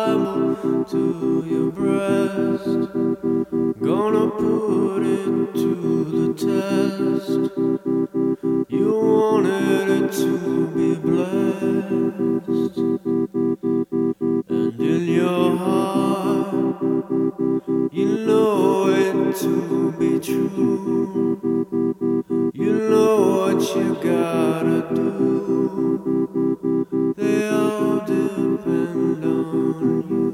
To your breast. Gonna put it to the test. You wanted it to be blessed. And in your heart, you know it to be true. You know what you gotta do. They are. Thank you.